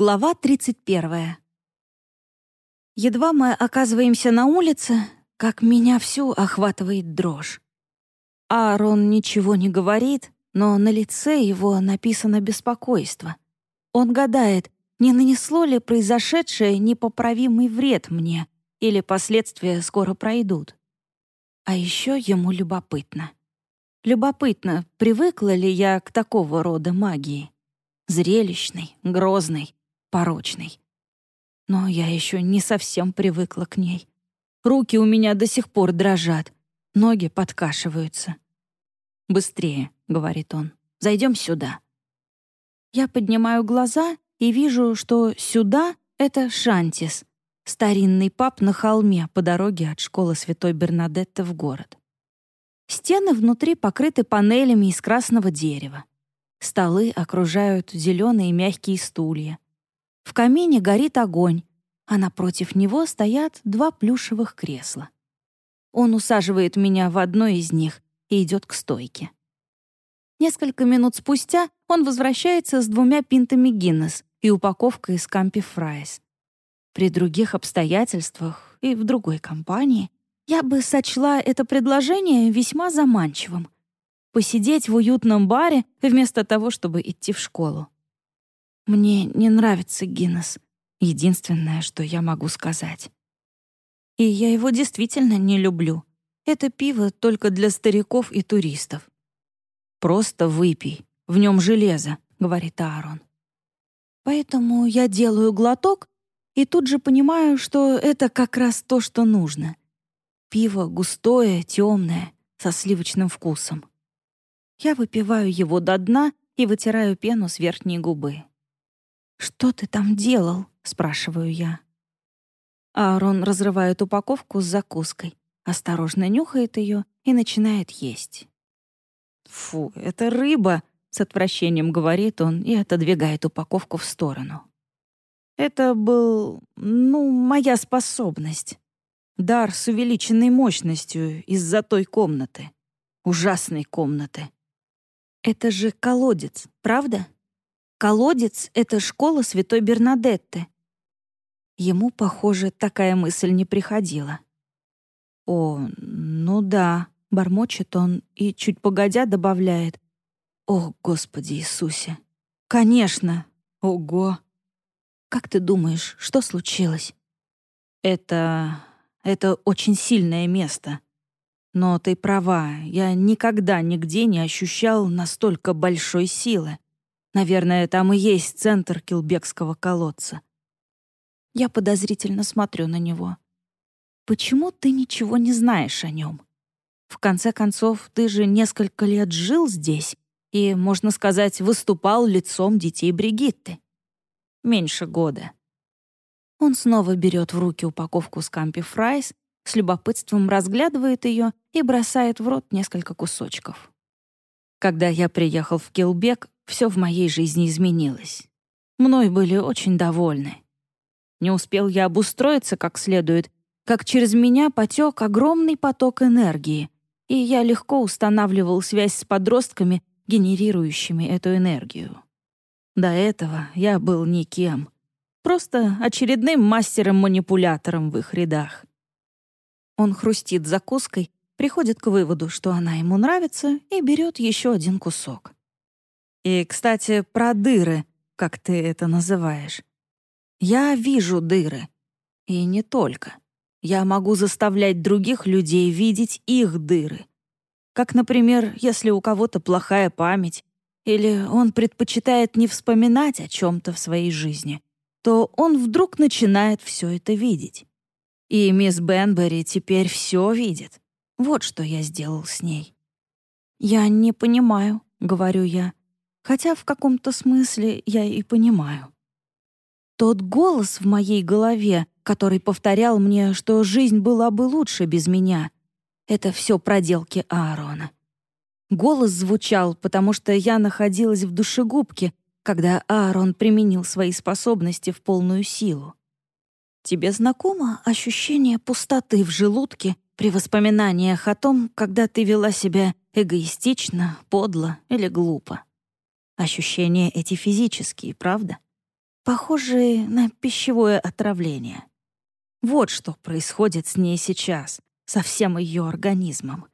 Глава 31. Едва мы оказываемся на улице, как меня всю охватывает дрожь. Аарон ничего не говорит, но на лице его написано беспокойство. Он гадает, не нанесло ли произошедшее непоправимый вред мне, или последствия скоро пройдут. А еще ему любопытно. Любопытно, привыкла ли я к такого рода магии. Зрелищной, грозной, порочной. Но я еще не совсем привыкла к ней. Руки у меня до сих пор дрожат, ноги подкашиваются. «Быстрее», — говорит он, — «зайдем сюда». Я поднимаю глаза и вижу, что «сюда» — это Шантис, старинный паб на холме по дороге от школы Святой Бернадетты в город. Стены внутри покрыты панелями из красного дерева. Столы окружают зеленые мягкие стулья. В камине горит огонь, а напротив него стоят два плюшевых кресла. Он усаживает меня в одно из них и идет к стойке. Несколько минут спустя он возвращается с двумя пинтами Guinness и упаковкой Scampi Fries. При других обстоятельствах и в другой компании я бы сочла это предложение весьма заманчивым. Посидеть в уютном баре вместо того, чтобы идти в школу. Мне не нравится Гиннес. Единственное, что я могу сказать. И я его действительно не люблю. Это пиво только для стариков и туристов. «Просто выпей. В нем железо», — говорит Аарон. Поэтому я делаю глоток и тут же понимаю, что это как раз то, что нужно. Пиво густое, темное, со сливочным вкусом. Я выпиваю его до дна и вытираю пену с верхней губы. «Что ты там делал?» — спрашиваю я. Аарон разрывает упаковку с закуской, осторожно нюхает ее и начинает есть. «Фу, это рыба!» — с отвращением говорит он и отодвигает упаковку в сторону. «Это был, ну, моя способность. Дар с увеличенной мощностью из-за той комнаты. Ужасной комнаты. Это же колодец, правда?» Колодец — это школа святой Бернадетты. Ему, похоже, такая мысль не приходила. «О, ну да», — бормочет он и, чуть погодя, добавляет. «О, Господи Иисусе! Конечно! Ого!» «Как ты думаешь, что случилось?» «Это... это очень сильное место. Но ты права, я никогда нигде не ощущал настолько большой силы. Наверное, там и есть центр Килбекского колодца. Я подозрительно смотрю на него. Почему ты ничего не знаешь о нем? В конце концов, ты же несколько лет жил здесь и, можно сказать, выступал лицом детей Бригитты. Меньше года. Он снова берет в руки упаковку Scampi Fries, с любопытством разглядывает ее и бросает в рот несколько кусочков. Когда я приехал в Килбек, все в моей жизни изменилось. Мной были очень довольны. Не успел я обустроиться как следует, как через меня потек огромный поток энергии, и я легко устанавливал связь с подростками, генерирующими эту энергию. До этого я был никем, просто очередным мастером-манипулятором в их рядах. Он хрустит закуской, приходит к выводу, что она ему нравится, и берет еще один кусок. И, кстати, про дыры, как ты это называешь. Я вижу дыры. И не только. Я могу заставлять других людей видеть их дыры. Как, например, если у кого-то плохая память, или он предпочитает не вспоминать о чем-то в своей жизни, то он вдруг начинает все это видеть. И мисс Бенбери теперь все видит. Вот что я сделал с ней. «Я не понимаю», — говорю я хотя в каком-то смысле я и понимаю. Тот голос в моей голове, который повторял мне, что жизнь была бы лучше без меня, это все проделки Аарона. Голос звучал, потому что я находилась в душегубке, когда Аарон применил свои способности в полную силу. Тебе знакомо ощущение пустоты в желудке при воспоминаниях о том, когда ты вела себя эгоистично, подло или глупо? Ощущения эти физические, правда? похожие на пищевое отравление. Вот что происходит с ней сейчас, со всем ее организмом.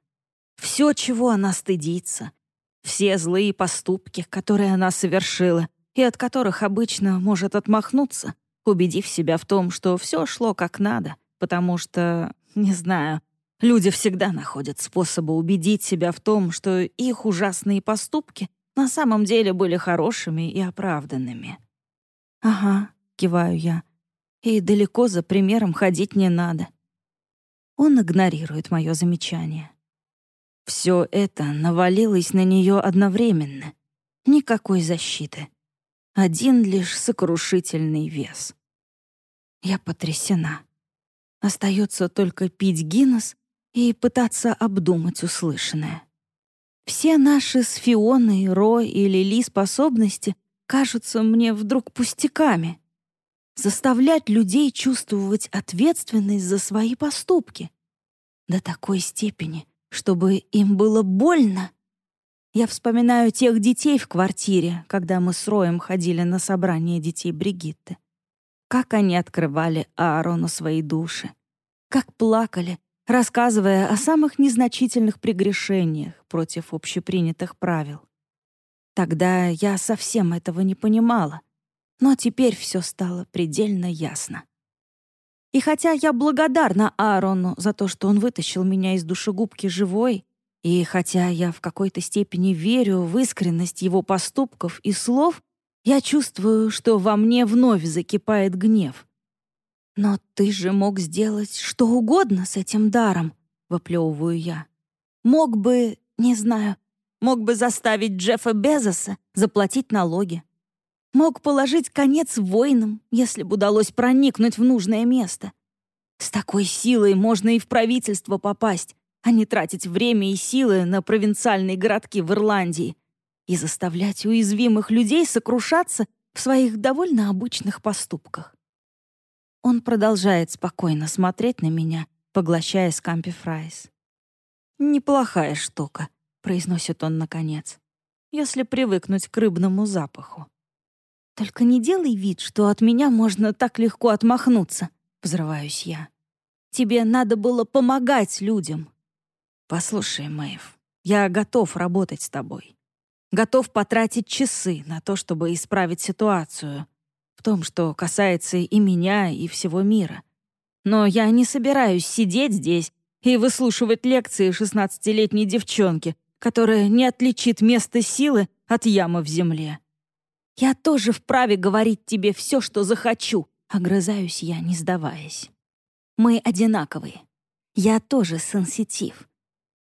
Все, чего она стыдится, все злые поступки, которые она совершила, и от которых обычно может отмахнуться, убедив себя в том, что все шло как надо, потому что, не знаю, люди всегда находят способы убедить себя в том, что их ужасные поступки на самом деле были хорошими и оправданными. «Ага», — киваю я, — «и далеко за примером ходить не надо». Он игнорирует мое замечание. Все это навалилось на нее одновременно. Никакой защиты. Один лишь сокрушительный вес. Я потрясена. Остается только пить Гиннес и пытаться обдумать услышанное. Все наши с Фионой, Ро и Лили способности кажутся мне вдруг пустяками. Заставлять людей чувствовать ответственность за свои поступки. До такой степени, чтобы им было больно. Я вспоминаю тех детей в квартире, когда мы с Роем ходили на собрание детей Бригитты. Как они открывали Аарону свои души. Как плакали, рассказывая о самых незначительных прегрешениях против общепринятых правил. Тогда я совсем этого не понимала, но теперь все стало предельно ясно. И хотя я благодарна Аарону за то, что он вытащил меня из душегубки живой, и хотя я в какой-то степени верю в искренность его поступков и слов, я чувствую, что во мне вновь закипает гнев. «Но ты же мог сделать что угодно с этим даром», — выплевываю я. «Мог бы, не знаю, мог бы заставить Джеффа Безоса заплатить налоги. Мог положить конец войнам, если бы удалось проникнуть в нужное место. С такой силой можно и в правительство попасть, а не тратить время и силы на провинциальные городки в Ирландии и заставлять уязвимых людей сокрушаться в своих довольно обычных поступках. Он продолжает спокойно смотреть на меня, поглощая Scampi Fries. «Неплохая штука», — произносит он наконец, «если привыкнуть к рыбному запаху». «Только не делай вид, что от меня можно так легко отмахнуться», — взрываюсь я. «Тебе надо было помогать людям». «Послушай, Мэйв, я готов работать с тобой. Готов потратить часы на то, чтобы исправить ситуацию, том, что касается и меня, и всего мира. Но я не собираюсь сидеть здесь и выслушивать лекции шестнадцатилетней девчонки, которая не отличит место силы от ямы в земле. Я тоже вправе говорить тебе все, что захочу, огрызаюсь я, не сдаваясь. Мы одинаковые. Я тоже сенситив.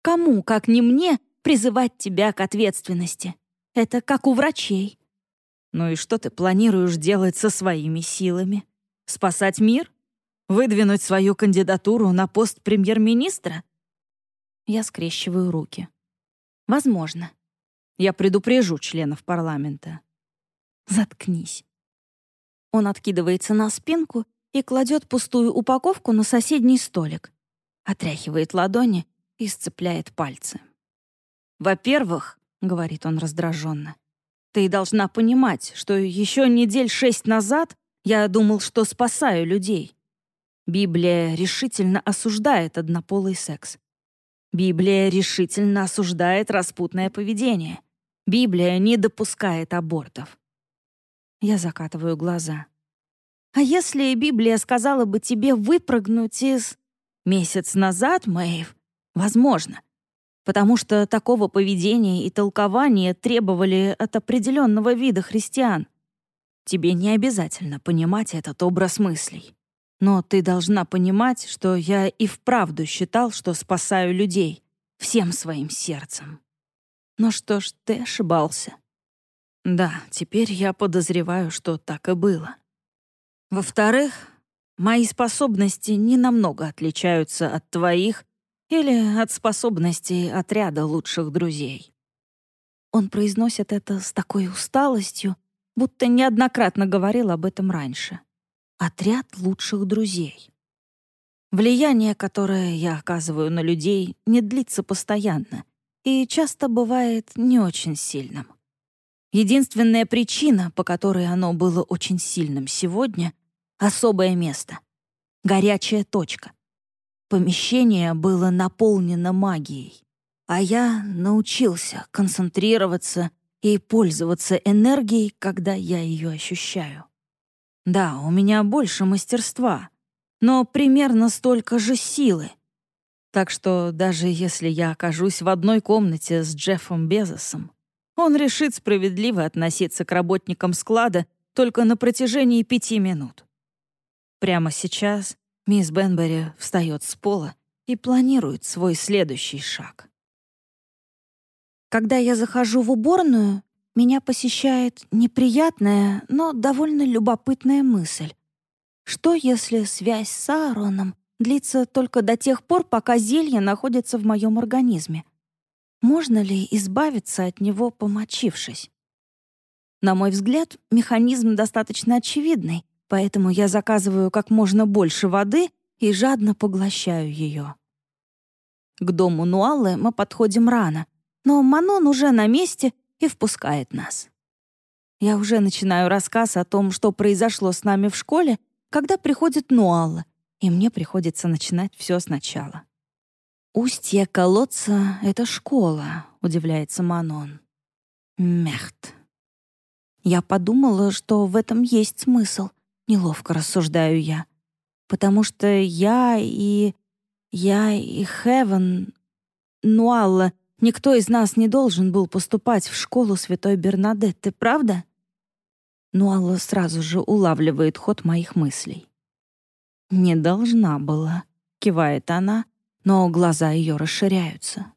Кому, как не мне, призывать тебя к ответственности? Это как у врачей. Ну и что ты планируешь делать со своими силами? Спасать мир? Выдвинуть свою кандидатуру на пост премьер-министра? Я скрещиваю руки. Возможно. Я предупрежу членов парламента. Заткнись. Он откидывается на спинку и кладет пустую упаковку на соседний столик, отряхивает ладони и сцепляет пальцы. «Во-первых», — говорит он раздраженно, ты должна понимать, что еще недель шесть назад я думал, что спасаю людей. Библия решительно осуждает однополый секс. Библия решительно осуждает распутное поведение. Библия не допускает абортов. Я закатываю глаза. А если Библия сказала бы тебе выпрыгнуть из... Месяц назад, Мэйв? Возможно потому что такого поведения и толкования требовали от определенного вида христиан. Тебе не обязательно понимать этот образ мыслей. Но ты должна понимать, что я и вправду считал, что спасаю людей всем своим сердцем. Но что ж, ты ошибался. Да, теперь я подозреваю, что так и было. Во-вторых, мои способности не намного отличаются от твоих или от способностей отряда лучших друзей. Он произносит это с такой усталостью, будто неоднократно говорил об этом раньше. Отряд лучших друзей. Влияние, которое я оказываю на людей, не длится постоянно и часто бывает не очень сильным. Единственная причина, по которой оно было очень сильным сегодня — особое место. Горячая точка. Помещение было наполнено магией, а я научился концентрироваться и пользоваться энергией, когда я ее ощущаю. Да, у меня больше мастерства, но примерно столько же силы. Так что даже если я окажусь в одной комнате с Джеффом Безосом, он решит справедливо относиться к работникам склада только на протяжении пяти минут. Прямо сейчас мисс Бенбери встает с пола и планирует свой следующий шаг. Когда я захожу в уборную, меня посещает неприятная, но довольно любопытная мысль. Что, если связь с Аароном длится только до тех пор, пока зелье находится в моем организме? Можно ли избавиться от него, помочившись? На мой взгляд, механизм достаточно очевидный, поэтому я заказываю как можно больше воды и жадно поглощаю ее. К дому Нуаллы мы подходим рано, но Манон уже на месте и впускает нас. Я уже начинаю рассказ о том, что произошло с нами в школе, когда приходит Нуалла, и мне приходится начинать все сначала. «Устье колодца — это школа», — удивляется Манон. «Мехт». Я подумала, что в этом есть смысл, неловко рассуждаю я. Потому что я и... я и Хевен... Нуалла, никто из нас не должен был поступать в школу Святой Бернадетты, правда? Нуалла сразу же улавливает ход моих мыслей. «Не должна была», — кивает она, но глаза ее расширяются.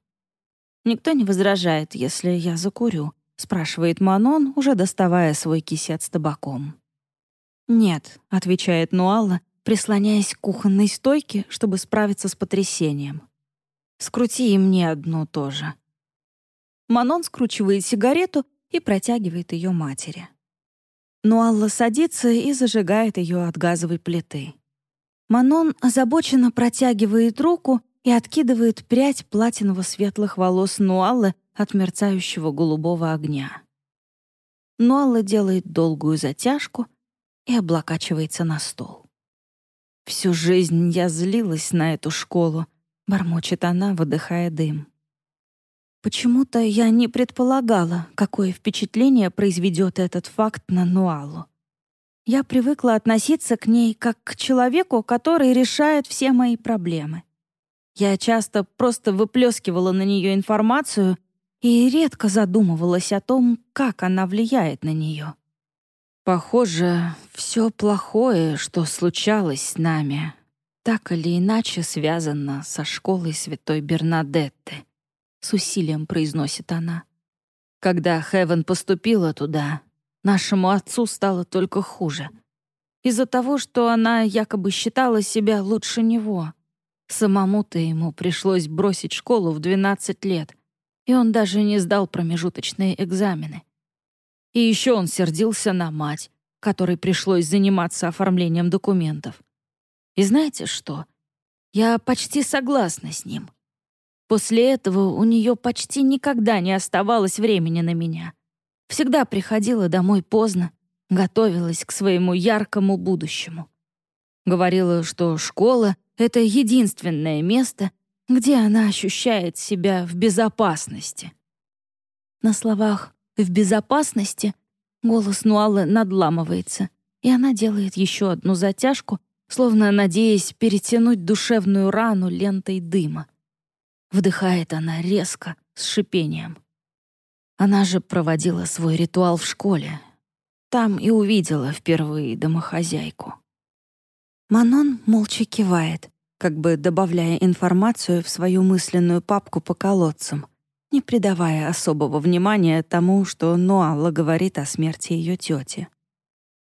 «Никто не возражает, если я закурю», — спрашивает Манон, уже доставая свой кисет с табаком. «Нет», — отвечает Нуалла, прислоняясь к кухонной стойке, чтобы справиться с потрясением. «Скрути и мне одну тоже». Манон скручивает сигарету и протягивает ее матери. Нуалла садится и зажигает ее от газовой плиты. Манон озабоченно протягивает руку и откидывает прядь платиново-светлых волос Нуаллы от мерцающего голубого огня. Нуалла делает долгую затяжку и облокачивается на стол. «Всю жизнь я злилась на эту школу», — бормочет она, выдыхая дым. Почему-то я не предполагала, какое впечатление произведет этот факт на Нуалу. Я привыкла относиться к ней как к человеку, который решает все мои проблемы. Я часто просто выплескивала на нее информацию и редко задумывалась о том, как она влияет на нее. Похоже, все плохое, что случалось с нами, так или иначе связано со школой святой Бернадетты, с усилием произносит она. Когда Хевен поступила туда, Нашему отцу стало только хуже. Из-за того, что она якобы считала себя лучше него. Самому-то ему пришлось бросить школу в 12 лет, и он даже не сдал промежуточные экзамены. И еще он сердился на мать, которой пришлось заниматься оформлением документов. И знаете что? Я почти согласна с ним. После этого у нее почти никогда не оставалось времени на меня — Всегда приходила домой поздно, готовилась к своему яркому будущему. Говорила, что школа — это единственное место, где она ощущает себя в безопасности. На словах «в безопасности» голос Нуалы надламывается, и она делает еще одну затяжку, словно надеясь перетянуть душевную рану лентой дыма. Вдыхает она резко, с шипением. Она же проводила свой ритуал в школе. Там и увидела впервые домохозяйку. Манон молча кивает, как бы добавляя информацию в свою мысленную папку по колодцам, не придавая особого внимания тому, что Нуалла говорит о смерти ее тети.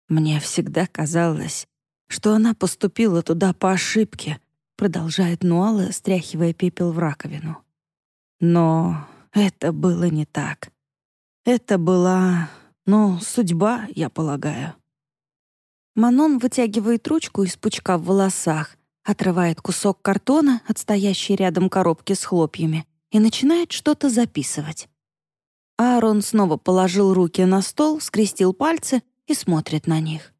«Мне всегда казалось, что она поступила туда по ошибке», продолжает Нуалла, стряхивая пепел в раковину. «Но это было не так. Это была, ну, судьба, я полагаю. Манон вытягивает ручку из пучка в волосах, отрывает кусок картона от стоящей рядом коробки с хлопьями и начинает что-то записывать. Аарон снова положил руки на стол, скрестил пальцы и смотрит на них.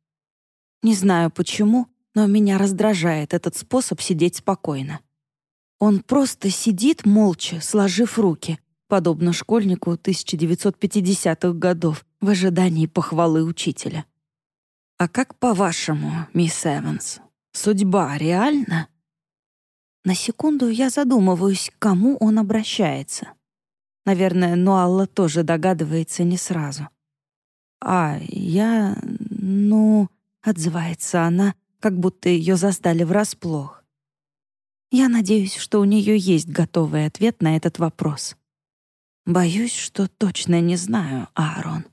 Не знаю почему, но меня раздражает этот способ сидеть спокойно. Он просто сидит молча, сложив руки, подобно школьнику 1950-х годов в ожидании похвалы учителя. «А как по-вашему, мисс Эванс, судьба реальна?» На секунду я задумываюсь, к кому он обращается. Наверное, Нуалла тоже догадывается не сразу. «А, я... ну...» — отзывается она, как будто ее застали врасплох. Я надеюсь, что у нее есть готовый ответ на этот вопрос. Боюсь, что точно не знаю, Аарон.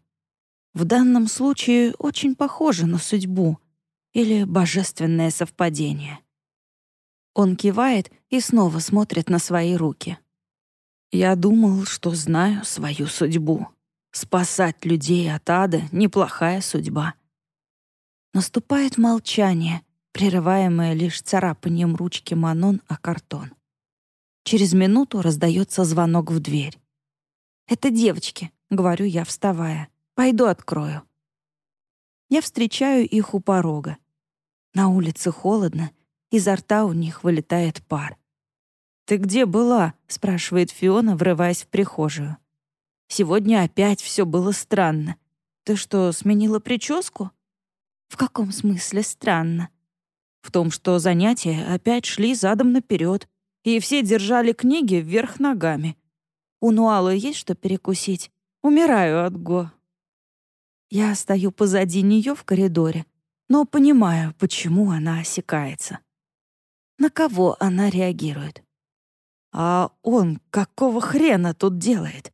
В данном случае очень похоже на судьбу или божественное совпадение. Он кивает и снова смотрит на свои руки. Я думал, что знаю свою судьбу. Спасать людей от ада — неплохая судьба. Наступает молчание, прерываемое лишь царапанием ручки Манон о картон. Через минуту раздается звонок в дверь. «Это девочки», — говорю я, вставая. «Пойду открою». Я встречаю их у порога. На улице холодно, изо рта у них вылетает пар. «Ты где была?» — спрашивает Фиона, врываясь в прихожую. «Сегодня опять все было странно. Ты что, сменила прическу?» «В каком смысле странно?» «В том, что занятия опять шли задом наперед, и все держали книги вверх ногами. У Нуалы есть что перекусить? Умираю от го». Я стою позади нее в коридоре, но понимаю, почему она осекается. На кого она реагирует? А он какого хрена тут делает?